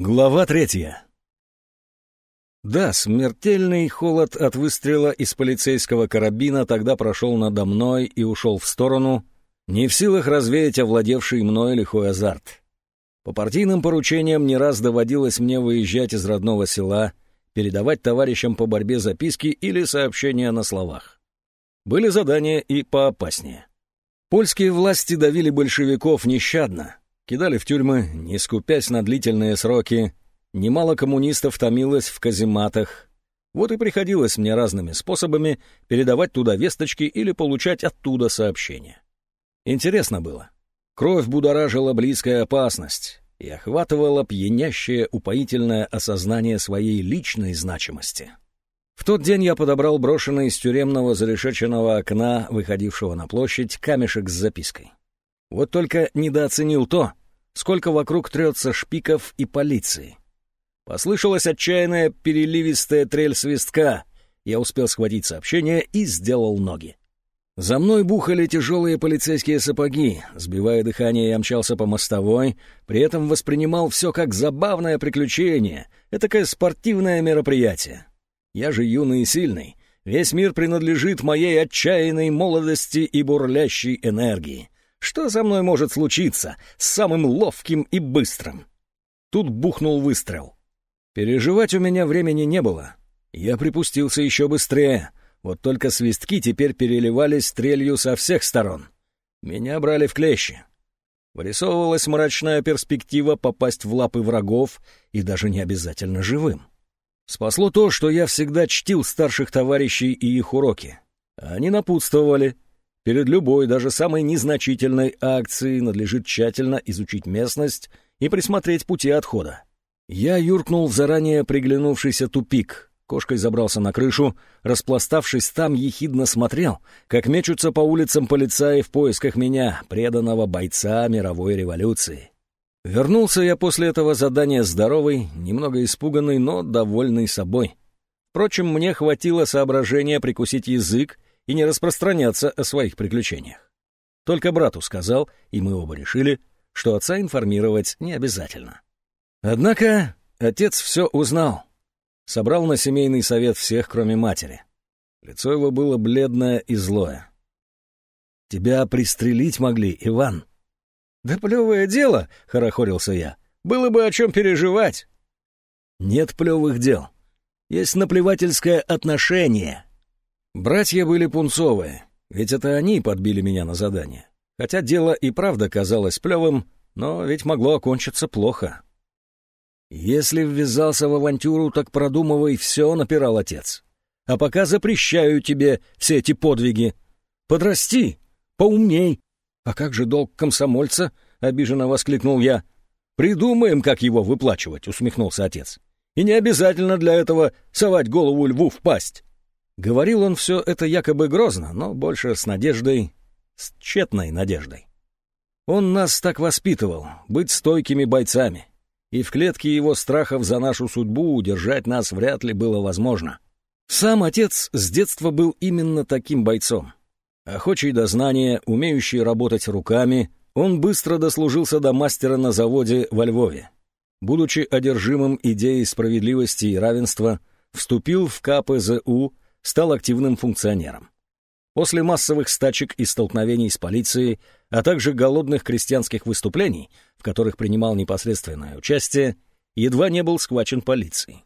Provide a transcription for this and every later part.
Глава третья. Да, смертельный холод от выстрела из полицейского карабина тогда прошел надо мной и ушел в сторону, не в силах развеять овладевший мной лихой азарт. По партийным поручениям не раз доводилось мне выезжать из родного села, передавать товарищам по борьбе записки или сообщения на словах. Были задания и поопаснее. Польские власти давили большевиков нещадно, Кидали в тюрьмы, не скупясь на длительные сроки. Немало коммунистов томилось в казематах. Вот и приходилось мне разными способами передавать туда весточки или получать оттуда сообщения. Интересно было. Кровь будоражила близкая опасность и охватывала пьянящее упоительное осознание своей личной значимости. В тот день я подобрал брошенный из тюремного зарешеченного окна, выходившего на площадь, камешек с запиской. Вот только недооценил то, сколько вокруг трется шпиков и полиции. Послышалась отчаянная переливистая трель свистка. Я успел схватить сообщение и сделал ноги. За мной бухали тяжелые полицейские сапоги. Сбивая дыхание, я мчался по мостовой, при этом воспринимал все как забавное приключение, этакое спортивное мероприятие. Я же юный и сильный. Весь мир принадлежит моей отчаянной молодости и бурлящей энергии. Что со мной может случиться с самым ловким и быстрым? Тут бухнул выстрел. Переживать у меня времени не было. Я припустился еще быстрее. Вот только свистки теперь переливались стрелью со всех сторон. Меня брали в клещи. Вырисовывалась мрачная перспектива попасть в лапы врагов и даже не обязательно живым. Спасло то, что я всегда чтил старших товарищей и их уроки. Они напутствовали — Перед любой, даже самой незначительной акцией надлежит тщательно изучить местность и присмотреть пути отхода. Я юркнул в заранее приглянувшийся тупик. Кошкой забрался на крышу, распластавшись там, ехидно смотрел, как мечутся по улицам полицаи в поисках меня, преданного бойца мировой революции. Вернулся я после этого задания здоровый, немного испуганный, но довольный собой. Впрочем, мне хватило соображения прикусить язык и не распространяться о своих приключениях. Только брату сказал, и мы оба решили, что отца информировать не обязательно. Однако отец все узнал. Собрал на семейный совет всех, кроме матери. Лицо его было бледное и злое. «Тебя пристрелить могли, Иван». «Да плевое дело», — хорохорился я. «Было бы о чем переживать». «Нет плевых дел. Есть наплевательское отношение», Братья были пунцовые, ведь это они подбили меня на задание. Хотя дело и правда казалось плевым, но ведь могло окончиться плохо. «Если ввязался в авантюру, так продумывай все», — напирал отец. «А пока запрещаю тебе все эти подвиги. Подрасти, поумней». «А как же долг комсомольца?» — обиженно воскликнул я. «Придумаем, как его выплачивать», — усмехнулся отец. «И не обязательно для этого совать голову льву в пасть». Говорил он все это якобы грозно, но больше с надеждой, с тщетной надеждой. Он нас так воспитывал, быть стойкими бойцами, и в клетке его страхов за нашу судьбу удержать нас вряд ли было возможно. Сам отец с детства был именно таким бойцом. Охочий до знания, умеющий работать руками, он быстро дослужился до мастера на заводе во Львове. Будучи одержимым идеей справедливости и равенства, вступил в КПЗУ стал активным функционером. После массовых стачек и столкновений с полицией, а также голодных крестьянских выступлений, в которых принимал непосредственное участие, едва не был схвачен полицией.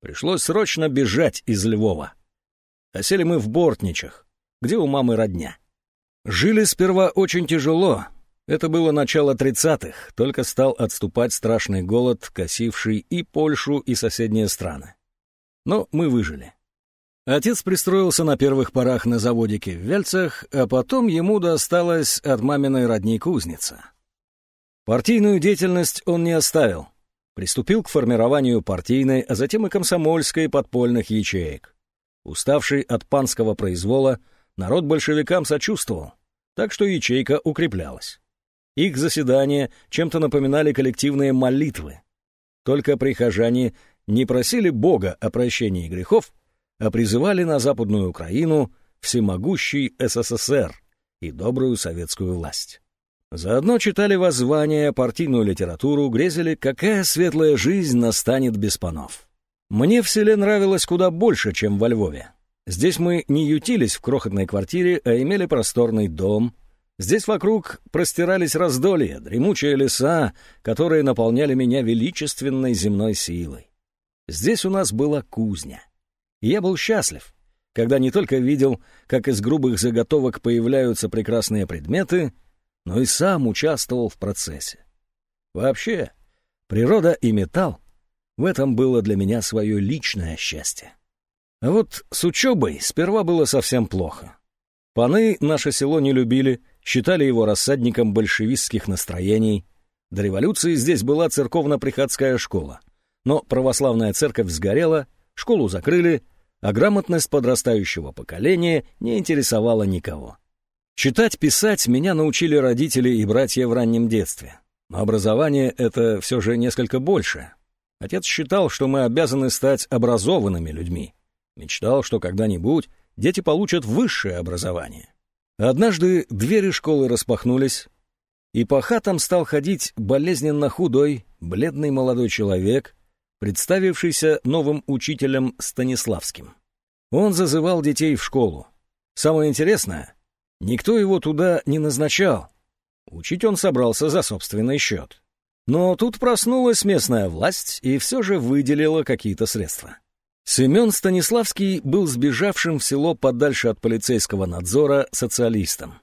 Пришлось срочно бежать из Львова. Осели мы в Бортничах, где у мамы родня. Жили сперва очень тяжело. Это было начало тридцатых, только стал отступать страшный голод, косивший и Польшу, и соседние страны. Но мы выжили. Отец пристроился на первых порах на заводике в Вельцах, а потом ему досталось от маминой родни кузница. Партийную деятельность он не оставил. Приступил к формированию партийной, а затем и комсомольской подпольных ячеек. Уставший от панского произвола, народ большевикам сочувствовал, так что ячейка укреплялась. Их заседания чем-то напоминали коллективные молитвы. Только прихожане не просили Бога о прощении грехов, а призывали на Западную Украину всемогущий СССР и добрую советскую власть. Заодно читали воззвания, партийную литературу, грезили, какая светлая жизнь настанет без панов. Мне в селе нравилось куда больше, чем во Львове. Здесь мы не ютились в крохотной квартире, а имели просторный дом. Здесь вокруг простирались раздолья, дремучие леса, которые наполняли меня величественной земной силой. Здесь у нас была кузня. Я был счастлив, когда не только видел, как из грубых заготовок появляются прекрасные предметы, но и сам участвовал в процессе. Вообще, природа и металл — в этом было для меня свое личное счастье. А вот с учебой сперва было совсем плохо. Паны наше село не любили, считали его рассадником большевистских настроений. До революции здесь была церковно-приходская школа. Но православная церковь сгорела, школу закрыли, а грамотность подрастающего поколения не интересовала никого. Читать, писать меня научили родители и братья в раннем детстве. Но образование — это все же несколько больше. Отец считал, что мы обязаны стать образованными людьми. Мечтал, что когда-нибудь дети получат высшее образование. Однажды двери школы распахнулись, и по хатам стал ходить болезненно худой, бледный молодой человек, представившийся новым учителем Станиславским. Он зазывал детей в школу. Самое интересное — Никто его туда не назначал. Учить он собрался за собственный счет. Но тут проснулась местная власть и все же выделила какие-то средства. Семен Станиславский был сбежавшим в село подальше от полицейского надзора социалистом.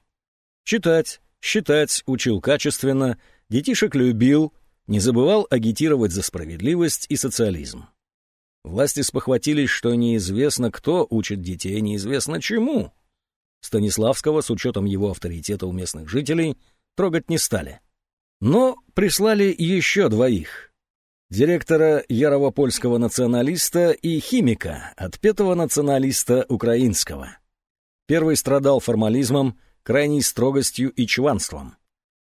Читать, считать учил качественно, детишек любил, не забывал агитировать за справедливость и социализм. Власти спохватились, что неизвестно, кто учит детей, неизвестно чему. Станиславского, с учетом его авторитета у местных жителей, трогать не стали. Но прислали еще двоих. Директора Яровопольского националиста и химика, отпетого националиста украинского. Первый страдал формализмом, крайней строгостью и чванством.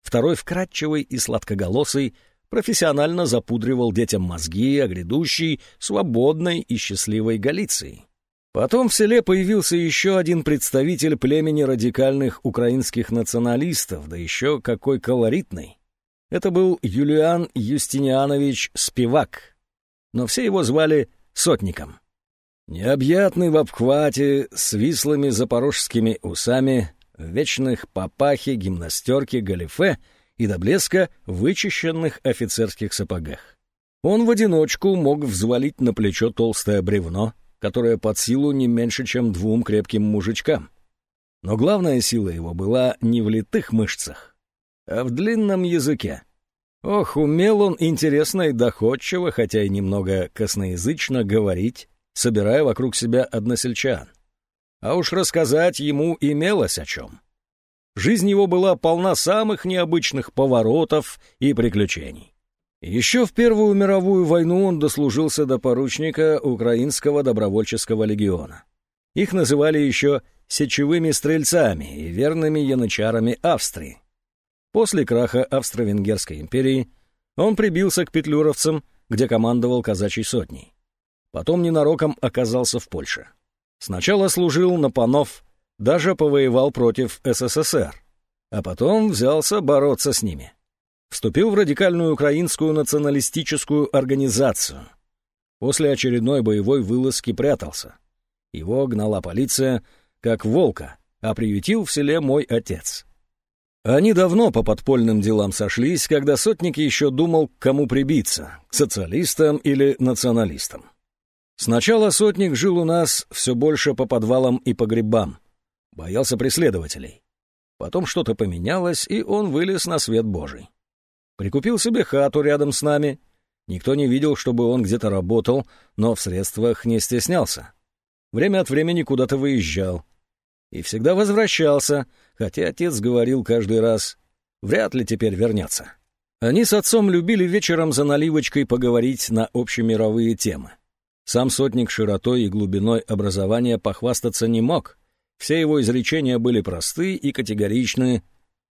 Второй, вкрадчивый и сладкоголосый, профессионально запудривал детям мозги о грядущей, свободной и счастливой Галиции. Потом в селе появился еще один представитель племени радикальных украинских националистов, да еще какой колоритный. Это был Юлиан Юстинианович Спивак, но все его звали Сотником. Необъятный в обхвате, с вислыми запорожскими усами, в вечных папахе, гимнастерке, галифе и до блеска вычищенных офицерских сапогах. Он в одиночку мог взвалить на плечо толстое бревно — которая под силу не меньше, чем двум крепким мужичкам. Но главная сила его была не в литых мышцах, а в длинном языке. Ох, умел он интересно и доходчиво, хотя и немного косноязычно говорить, собирая вокруг себя односельчан. А уж рассказать ему имелось о чем. Жизнь его была полна самых необычных поворотов и приключений. Еще в Первую мировую войну он дослужился до поручника Украинского добровольческого легиона. Их называли еще сечевыми стрельцами и верными янычарами Австрии. После краха Австро-Венгерской империи он прибился к петлюровцам, где командовал казачьей сотней. Потом ненароком оказался в Польше. Сначала служил на панов, даже повоевал против СССР, а потом взялся бороться с ними вступил в радикальную украинскую националистическую организацию. После очередной боевой вылазки прятался. Его гнала полиция, как волка, а приютил в селе мой отец. Они давно по подпольным делам сошлись, когда сотник еще думал, к кому прибиться, к социалистам или националистам. Сначала сотник жил у нас все больше по подвалам и погребам, боялся преследователей. Потом что-то поменялось, и он вылез на свет Божий. Прикупил себе хату рядом с нами. Никто не видел, чтобы он где-то работал, но в средствах не стеснялся. Время от времени куда-то выезжал. И всегда возвращался, хотя отец говорил каждый раз, вряд ли теперь вернется. Они с отцом любили вечером за наливочкой поговорить на общемировые темы. Сам сотник широтой и глубиной образования похвастаться не мог. Все его изречения были просты и категоричны.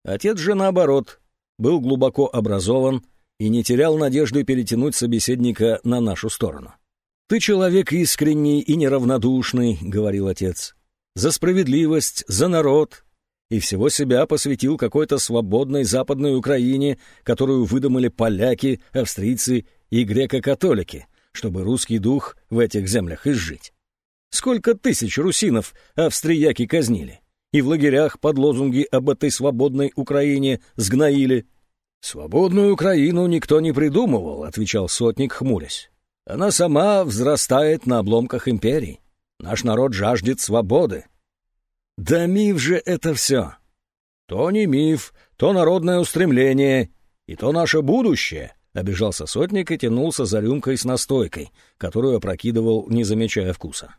Отец же, наоборот, был глубоко образован и не терял надежды перетянуть собеседника на нашу сторону. «Ты человек искренний и неравнодушный», — говорил отец. «За справедливость, за народ. и всего себя посвятил какой-то свободной Западной Украине, которую выдумали поляки, австрийцы и греко-католики, чтобы русский дух в этих землях изжить. Сколько тысяч русинов австрияки казнили, и в лагерях под лозунги об этой свободной Украине сгноили. «Свободную Украину никто не придумывал», — отвечал сотник, хмурясь. «Она сама взрастает на обломках империи. Наш народ жаждет свободы». «Да миф же это все!» «То не миф, то народное устремление, и то наше будущее», — обижался сотник и тянулся за рюмкой с настойкой, которую опрокидывал, не замечая вкуса.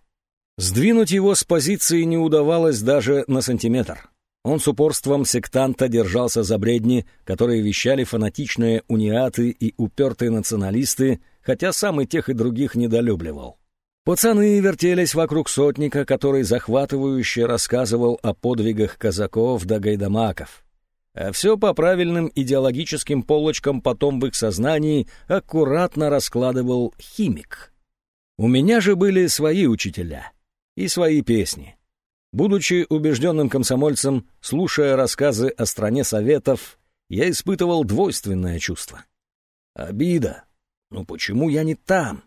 Сдвинуть его с позиции не удавалось даже на сантиметр. Он с упорством сектанта держался за бредни, которые вещали фанатичные униаты и упертые националисты, хотя сам и тех, и других недолюбливал. Пацаны вертелись вокруг сотника, который захватывающе рассказывал о подвигах казаков да гайдамаков. А все по правильным идеологическим полочкам потом в их сознании аккуратно раскладывал химик. У меня же были свои учителя — и свои песни. Будучи убежденным комсомольцем, слушая рассказы о стране Советов, я испытывал двойственное чувство. Обида. Ну почему я не там?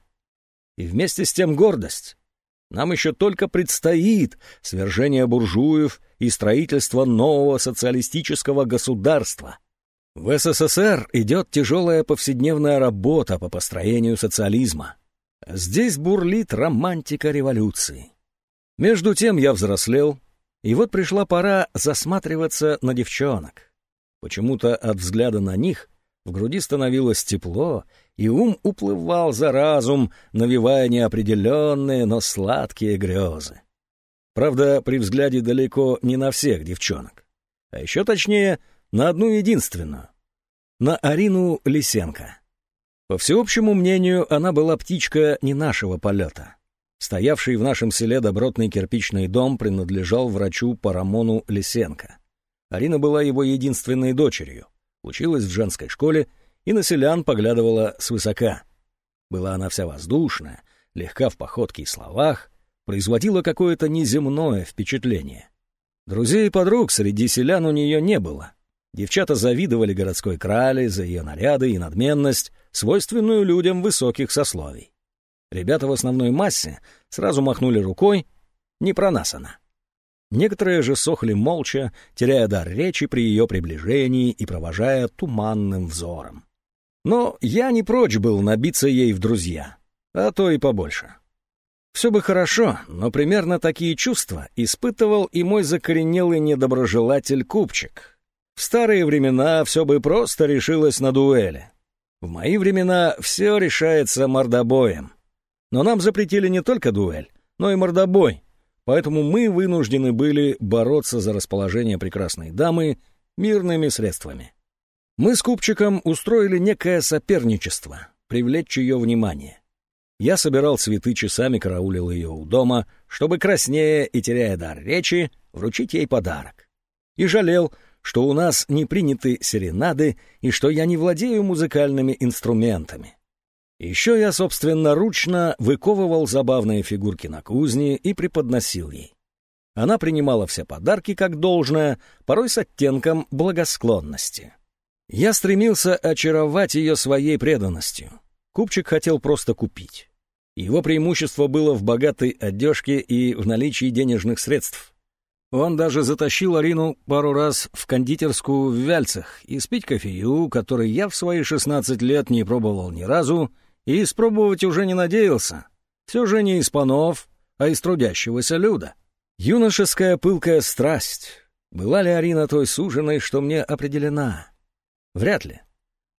И вместе с тем гордость. Нам еще только предстоит свержение буржуев и строительство нового социалистического государства. В СССР идет тяжелая повседневная работа по построению социализма. Здесь бурлит романтика революции. Между тем я взрослел, и вот пришла пора засматриваться на девчонок. Почему-то от взгляда на них в груди становилось тепло, и ум уплывал за разум, навевая неопределенные, но сладкие грезы. Правда, при взгляде далеко не на всех девчонок. А еще точнее, на одну единственную. На Арину Лисенко. По всеобщему мнению, она была птичка не нашего полета. Стоявший в нашем селе добротный кирпичный дом принадлежал врачу Парамону Лисенко. Арина была его единственной дочерью, училась в женской школе и на селян поглядывала свысока. Была она вся воздушная, легка в походке и словах, производила какое-то неземное впечатление. Друзей и подруг среди селян у нее не было. Девчата завидовали городской крале за ее наряды и надменность, свойственную людям высоких сословий. Ребята в основной массе сразу махнули рукой, не про нас она. Некоторые же сохли молча, теряя дар речи при ее приближении и провожая туманным взором. Но я не прочь был набиться ей в друзья, а то и побольше. Все бы хорошо, но примерно такие чувства испытывал и мой закоренелый недоброжелатель Купчик. В старые времена все бы просто решилось на дуэли. В мои времена все решается мордобоем. Но нам запретили не только дуэль, но и мордобой, поэтому мы вынуждены были бороться за расположение прекрасной дамы мирными средствами. Мы с Купчиком устроили некое соперничество, привлечь ее внимание. Я собирал цветы часами, караулил ее у дома, чтобы краснее и теряя дар речи, вручить ей подарок. И жалел, что у нас не приняты серенады и что я не владею музыкальными инструментами. Еще я собственноручно выковывал забавные фигурки на кузне и преподносил ей. Она принимала все подарки как должное, порой с оттенком благосклонности. Я стремился очаровать ее своей преданностью. Купчик хотел просто купить. Его преимущество было в богатой одежке и в наличии денежных средств. Он даже затащил Арину пару раз в кондитерскую в Вяльцах и спить кофею, который я в свои 16 лет не пробовал ни разу, и испробовать уже не надеялся. Все же не из панов, а из трудящегося люда. Юношеская пылкая страсть. Была ли Арина той суженой, что мне определена? Вряд ли.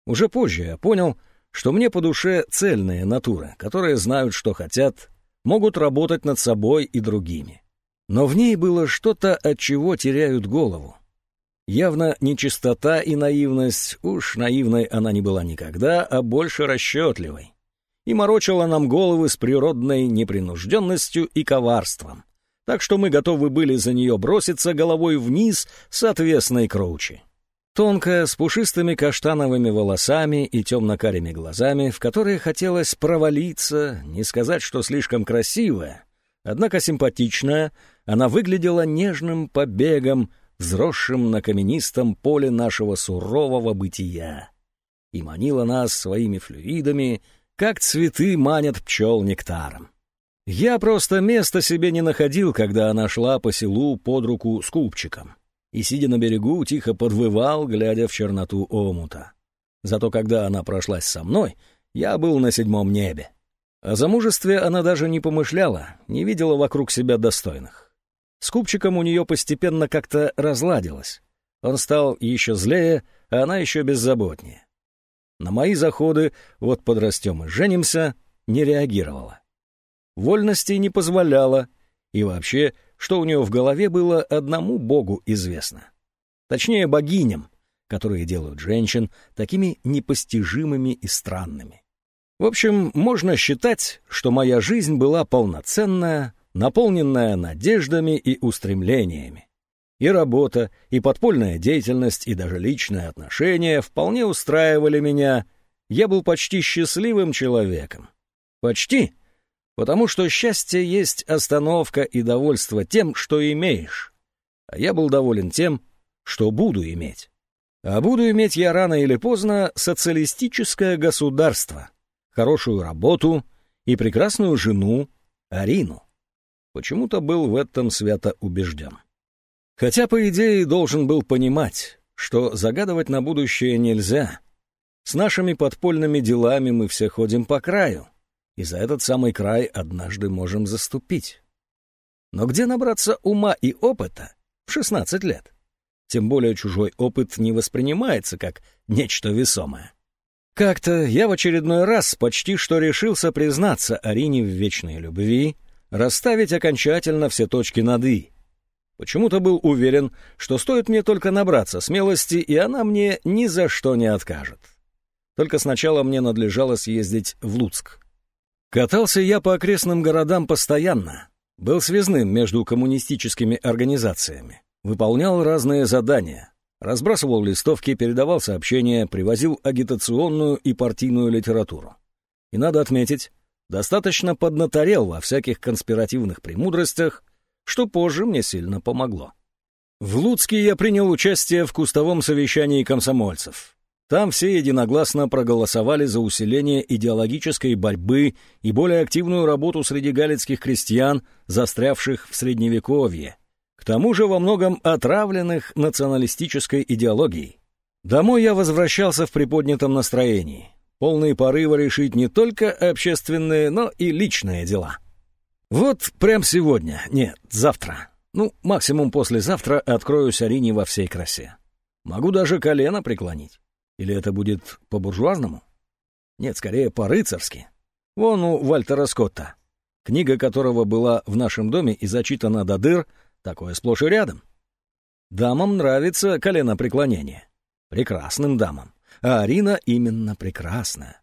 Уже позже я понял, что мне по душе цельные натуры, которые знают, что хотят, могут работать над собой и другими. Но в ней было что-то, от чего теряют голову. Явно нечистота и наивность, уж наивной она не была никогда, а больше расчетливой и морочила нам головы с природной непринужденностью и коварством. Так что мы готовы были за нее броситься головой вниз с отвесной кручи. Тонкая, с пушистыми каштановыми волосами и темно-карими глазами, в которые хотелось провалиться, не сказать, что слишком красивая, однако симпатичная, она выглядела нежным побегом, взросшим на каменистом поле нашего сурового бытия, и манила нас своими флюидами, как цветы манят пчел нектаром. Я просто места себе не находил, когда она шла по селу под руку с купчиком, и, сидя на берегу, тихо подвывал, глядя в черноту омута. Зато когда она прошлась со мной, я был на седьмом небе. О замужестве она даже не помышляла, не видела вокруг себя достойных. С купчиком у нее постепенно как-то разладилось. Он стал еще злее, а она еще беззаботнее. На мои заходы «вот подрастем и женимся» не реагировала. Вольности не позволяла, и вообще, что у нее в голове было, одному богу известно. Точнее, богиням, которые делают женщин такими непостижимыми и странными. В общем, можно считать, что моя жизнь была полноценная, наполненная надеждами и устремлениями. И работа, и подпольная деятельность, и даже личные отношения вполне устраивали меня. Я был почти счастливым человеком. Почти, потому что счастье есть остановка и довольство тем, что имеешь. А я был доволен тем, что буду иметь. А буду иметь я рано или поздно социалистическое государство, хорошую работу и прекрасную жену Арину. Почему-то был в этом свято убежден. Хотя, по идее, должен был понимать, что загадывать на будущее нельзя. С нашими подпольными делами мы все ходим по краю, и за этот самый край однажды можем заступить. Но где набраться ума и опыта в 16 лет? Тем более чужой опыт не воспринимается как нечто весомое. Как-то я в очередной раз почти что решился признаться Арине в вечной любви, расставить окончательно все точки над «и». Почему-то был уверен, что стоит мне только набраться смелости, и она мне ни за что не откажет. Только сначала мне надлежало съездить в Луцк. Катался я по окрестным городам постоянно, был связным между коммунистическими организациями. Выполнял разные задания. Разбрасывал листовки, передавал сообщения, привозил агитационную и партийную литературу. И надо отметить, достаточно поднаторел во всяких конспиративных премудростях, что позже мне сильно помогло. В Луцке я принял участие в кустовом совещании комсомольцев. Там все единогласно проголосовали за усиление идеологической борьбы и более активную работу среди галицких крестьян, застрявших в Средневековье, к тому же во многом отравленных националистической идеологией. Домой я возвращался в приподнятом настроении, полный порыва решить не только общественные, но и личные дела. Вот прям сегодня, нет, завтра, ну, максимум послезавтра откроюсь Арине во всей красе. Могу даже колено преклонить. Или это будет по-буржуазному? Нет, скорее по-рыцарски. Вон у Вальтера Скотта, книга которого была в нашем доме и зачитана до дыр — Такое сплошь и рядом. Дамам нравится коленопреклонение. Прекрасным дамам. А Арина именно прекрасная.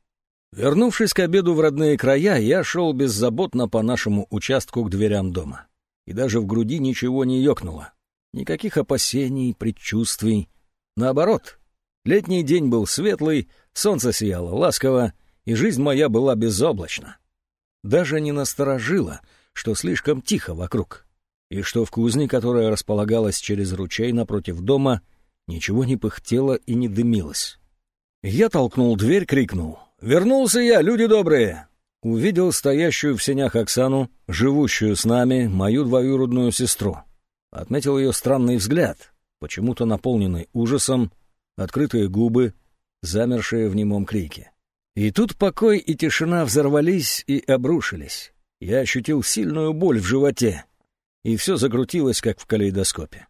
Вернувшись к обеду в родные края, я шел беззаботно по нашему участку к дверям дома. И даже в груди ничего не ёкнуло. Никаких опасений, предчувствий. Наоборот, летний день был светлый, солнце сияло ласково, и жизнь моя была безоблачна. Даже не насторожила, что слишком тихо вокруг и что в кузне, которая располагалась через ручей напротив дома, ничего не пыхтело и не дымилось. Я толкнул дверь, крикнул. «Вернулся я, люди добрые!» Увидел стоящую в сенях Оксану, живущую с нами, мою двоюродную сестру. Отметил ее странный взгляд, почему-то наполненный ужасом, открытые губы, замершие в немом крике. И тут покой и тишина взорвались и обрушились. Я ощутил сильную боль в животе, и все закрутилось, как в калейдоскопе.